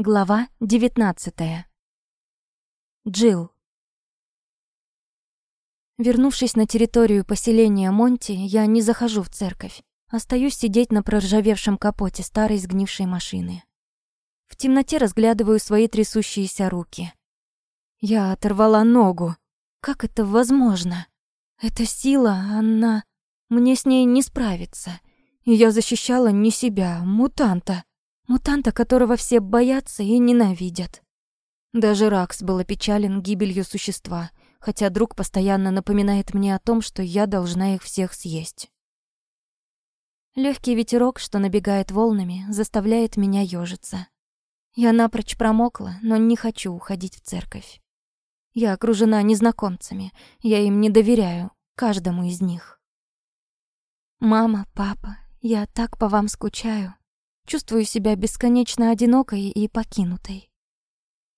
Глава 19. Джил. Вернувшись на территорию поселения Монти, я не захожу в церковь. Остаюсь сидеть на проржавевшем капоте старой сгнившей машины. В темноте разглядываю свои трясущиеся руки. Я оторвала ногу. Как это возможно? Эта сила, она... Мне с ней не справиться. Я защищала не себя, мутанта. Мутанта, которого все боятся и ненавидят. Даже Ракс был опечален гибелью существа, хотя друг постоянно напоминает мне о том, что я должна их всех съесть. Легкий ветерок, что набегает волнами, заставляет меня ёжиться. Я напрочь промокла, но не хочу уходить в церковь. Я окружена незнакомцами, я им не доверяю, каждому из них. Мама, папа, я так по вам скучаю. Чувствую себя бесконечно одинокой и покинутой.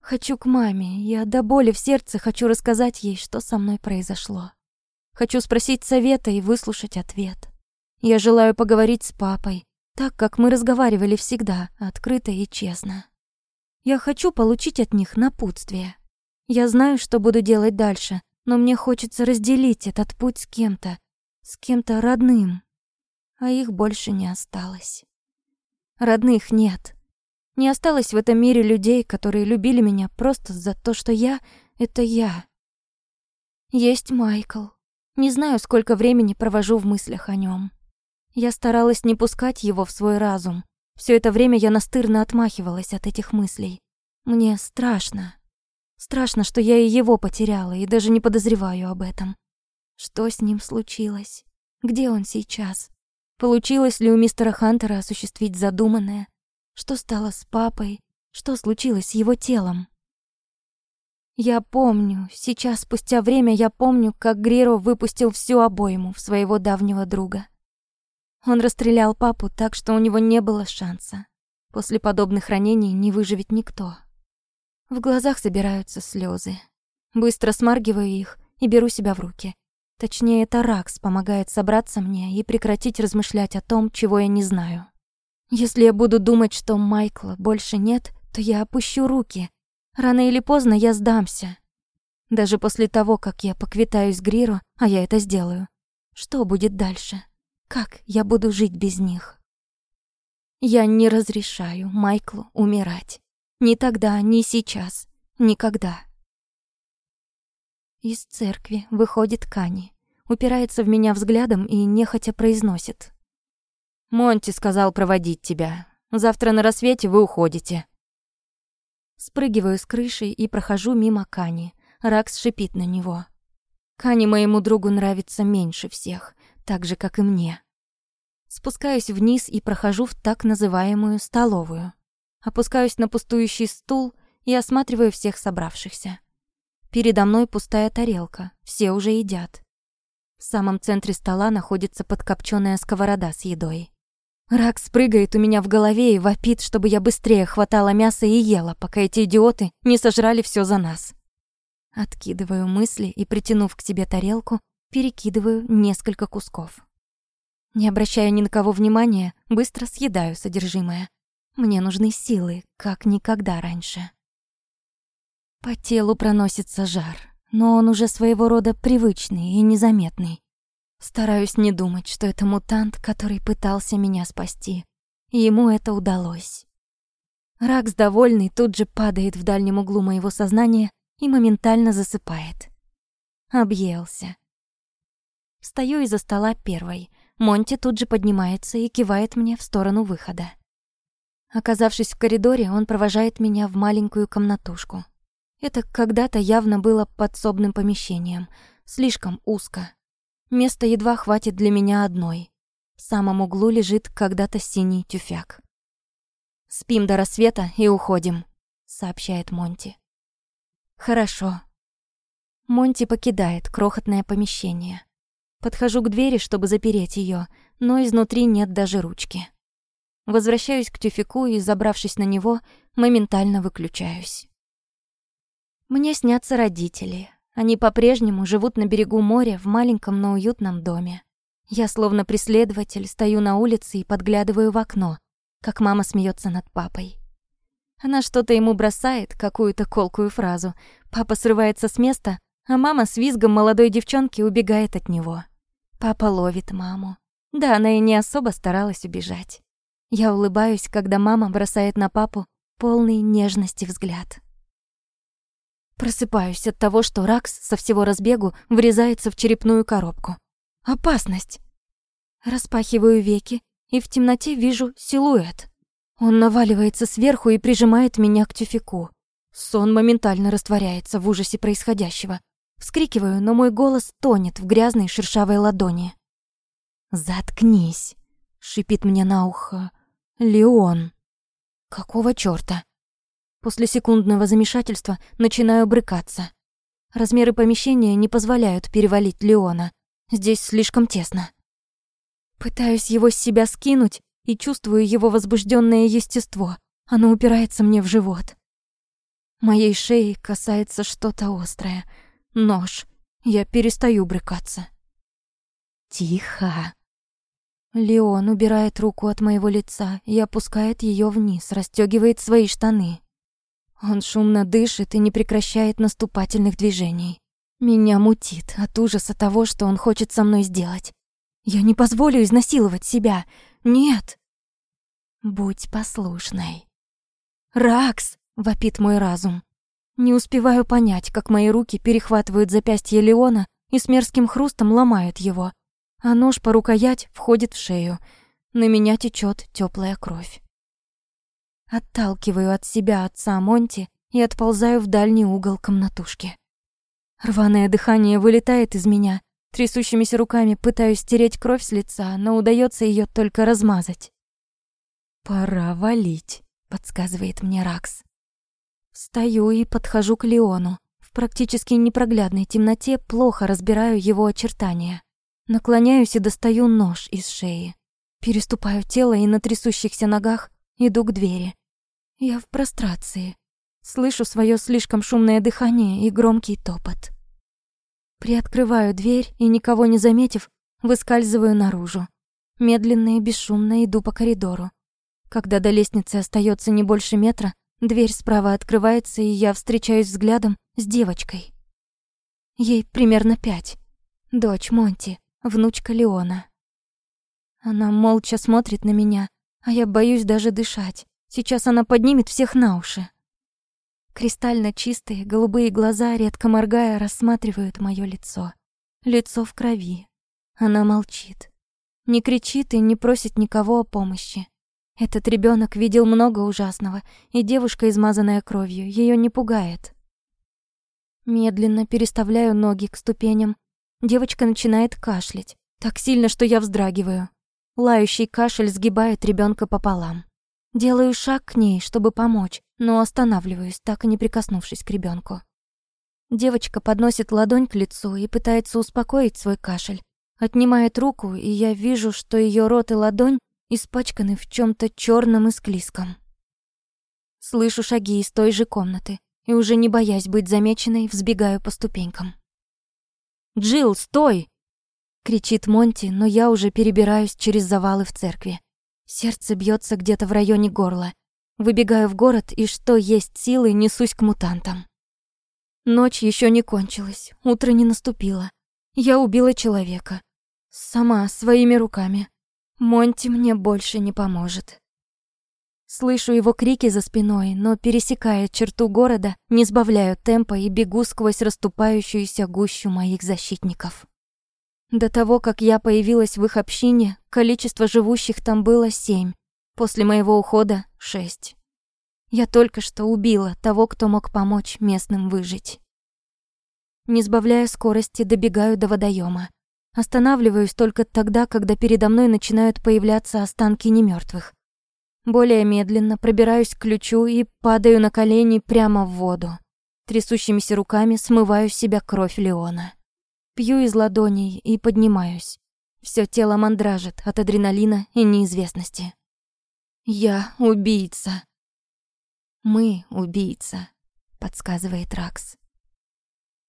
Хочу к маме, я до боли в сердце хочу рассказать ей, что со мной произошло. Хочу спросить совета и выслушать ответ. Я желаю поговорить с папой, так, как мы разговаривали всегда, открыто и честно. Я хочу получить от них напутствие. Я знаю, что буду делать дальше, но мне хочется разделить этот путь с кем-то, с кем-то родным. А их больше не осталось. Родных нет. Не осталось в этом мире людей, которые любили меня просто за то, что я — это я. Есть Майкл. Не знаю, сколько времени провожу в мыслях о нем. Я старалась не пускать его в свой разум. Все это время я настырно отмахивалась от этих мыслей. Мне страшно. Страшно, что я и его потеряла, и даже не подозреваю об этом. Что с ним случилось? Где он сейчас? Получилось ли у мистера Хантера осуществить задуманное? Что стало с папой? Что случилось с его телом? Я помню, сейчас, спустя время, я помню, как Гриро выпустил всю обойму в своего давнего друга. Он расстрелял папу так, что у него не было шанса. После подобных ранений не выживет никто. В глазах собираются слезы. Быстро смаргиваю их и беру себя в руки. Точнее, это Ракс помогает собраться мне и прекратить размышлять о том, чего я не знаю. Если я буду думать, что Майкла больше нет, то я опущу руки. Рано или поздно я сдамся. Даже после того, как я поквитаюсь с Гриро, а я это сделаю. Что будет дальше? Как я буду жить без них? Я не разрешаю Майклу умирать. Ни тогда, ни сейчас. Никогда. Из церкви выходит Кани, упирается в меня взглядом и нехотя произносит. «Монти сказал проводить тебя. Завтра на рассвете вы уходите». Спрыгиваю с крыши и прохожу мимо Кани. Ракс шипит на него. Кани моему другу нравится меньше всех, так же, как и мне. Спускаюсь вниз и прохожу в так называемую столовую. Опускаюсь на пустующий стул и осматриваю всех собравшихся. Передо мной пустая тарелка, все уже едят. В самом центре стола находится подкопчённая сковорода с едой. Рак спрыгает у меня в голове и вопит, чтобы я быстрее хватала мясо и ела, пока эти идиоты не сожрали все за нас. Откидываю мысли и, притянув к себе тарелку, перекидываю несколько кусков. Не обращая ни на кого внимания, быстро съедаю содержимое. Мне нужны силы, как никогда раньше. По телу проносится жар, но он уже своего рода привычный и незаметный. Стараюсь не думать, что это мутант, который пытался меня спасти. И ему это удалось. Ракс, довольный, тут же падает в дальнем углу моего сознания и моментально засыпает. Объелся. Встаю из-за стола первой. Монти тут же поднимается и кивает мне в сторону выхода. Оказавшись в коридоре, он провожает меня в маленькую комнатушку. Это когда-то явно было подсобным помещением, слишком узко. Места едва хватит для меня одной. В самом углу лежит когда-то синий тюфяк. «Спим до рассвета и уходим», — сообщает Монти. «Хорошо». Монти покидает крохотное помещение. Подхожу к двери, чтобы запереть ее, но изнутри нет даже ручки. Возвращаюсь к тюфику и, забравшись на него, моментально выключаюсь. Мне снятся родители. Они по-прежнему живут на берегу моря в маленьком, но уютном доме. Я, словно преследователь, стою на улице и подглядываю в окно, как мама смеется над папой. Она что-то ему бросает, какую-то колкую фразу. Папа срывается с места, а мама с визгом молодой девчонки убегает от него. Папа ловит маму. Да, она и не особо старалась убежать. Я улыбаюсь, когда мама бросает на папу полный нежности взгляд. Просыпаюсь от того, что Ракс со всего разбегу врезается в черепную коробку. Опасность! Распахиваю веки и в темноте вижу силуэт. Он наваливается сверху и прижимает меня к тюфику. Сон моментально растворяется в ужасе происходящего. Вскрикиваю, но мой голос тонет в грязной шершавой ладони. «Заткнись!» — шипит мне на ухо. «Леон!» «Какого чёрта?» После секундного замешательства начинаю брыкаться. Размеры помещения не позволяют перевалить Леона. Здесь слишком тесно. Пытаюсь его с себя скинуть и чувствую его возбужденное естество. Оно упирается мне в живот. Моей шеи касается что-то острое. Нож. Я перестаю брыкаться. Тихо. Леон убирает руку от моего лица и опускает ее вниз, расстегивает свои штаны. Он шумно дышит и не прекращает наступательных движений. Меня мутит от ужаса того, что он хочет со мной сделать. Я не позволю изнасиловать себя. Нет. Будь послушной. «Ракс!» — вопит мой разум. Не успеваю понять, как мои руки перехватывают запястье Леона и с мерзким хрустом ломают его, а нож по рукоять входит в шею. На меня течет теплая кровь. Отталкиваю от себя отца Монти и отползаю в дальний угол комнатушки. Рваное дыхание вылетает из меня. Трясущимися руками пытаюсь стереть кровь с лица, но удается ее только размазать. «Пора валить», — подсказывает мне Ракс. Встаю и подхожу к Леону. В практически непроглядной темноте плохо разбираю его очертания. Наклоняюсь и достаю нож из шеи. Переступаю тело и на трясущихся ногах иду к двери. Я в прострации. Слышу свое слишком шумное дыхание и громкий топот. Приоткрываю дверь и, никого не заметив, выскальзываю наружу. Медленно и бесшумно иду по коридору. Когда до лестницы остается не больше метра, дверь справа открывается, и я встречаюсь взглядом с девочкой. Ей примерно пять. Дочь Монти, внучка Леона. Она молча смотрит на меня, а я боюсь даже дышать. Сейчас она поднимет всех на уши. Кристально чистые голубые глаза, редко моргая, рассматривают моё лицо. Лицо в крови. Она молчит. Не кричит и не просит никого о помощи. Этот ребёнок видел много ужасного, и девушка, измазанная кровью, её не пугает. Медленно переставляю ноги к ступеням. Девочка начинает кашлять. Так сильно, что я вздрагиваю. Лающий кашель сгибает ребёнка пополам. Делаю шаг к ней, чтобы помочь, но останавливаюсь, так и не прикоснувшись к ребенку. Девочка подносит ладонь к лицу и пытается успокоить свой кашель. Отнимает руку, и я вижу, что ее рот и ладонь испачканы в чем то черном и склизком. Слышу шаги из той же комнаты и уже не боясь быть замеченной, взбегаю по ступенькам. Джил, стой!» — кричит Монти, но я уже перебираюсь через завалы в церкви. Сердце бьется где-то в районе горла. Выбегаю в город и, что есть силы, несусь к мутантам. Ночь еще не кончилась, утро не наступило. Я убила человека. Сама, своими руками. Монти мне больше не поможет. Слышу его крики за спиной, но, пересекая черту города, не сбавляю темпа и бегу сквозь расступающуюся гущу моих защитников. До того, как я появилась в их общине, количество живущих там было семь. После моего ухода — шесть. Я только что убила того, кто мог помочь местным выжить. Не сбавляя скорости, добегаю до водоема. Останавливаюсь только тогда, когда передо мной начинают появляться останки немертвых. Более медленно пробираюсь к ключу и падаю на колени прямо в воду. Трясущимися руками смываю с себя кровь Леона. Пью из ладоней и поднимаюсь. Всё тело мандражит от адреналина и неизвестности. Я убийца. Мы убийца, подсказывает Ракс.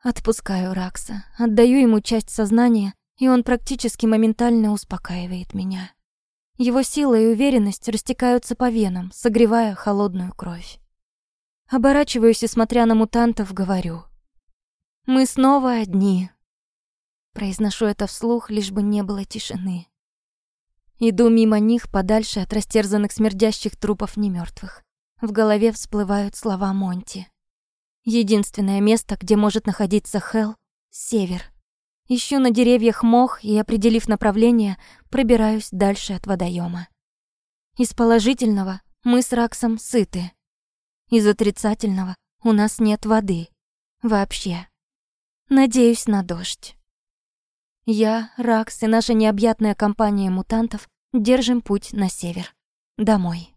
Отпускаю Ракса, отдаю ему часть сознания, и он практически моментально успокаивает меня. Его сила и уверенность растекаются по венам, согревая холодную кровь. Оборачиваюсь и, смотря на мутантов, говорю. «Мы снова одни». Произношу это вслух, лишь бы не было тишины. Иду мимо них, подальше от растерзанных смердящих трупов немертвых. В голове всплывают слова Монти. Единственное место, где может находиться Хел — север. Ищу на деревьях мох и, определив направление, пробираюсь дальше от водоема. Из положительного мы с Раксом сыты. Из отрицательного у нас нет воды. Вообще. Надеюсь на дождь. Я, Ракс и наша необъятная компания мутантов держим путь на север. Домой.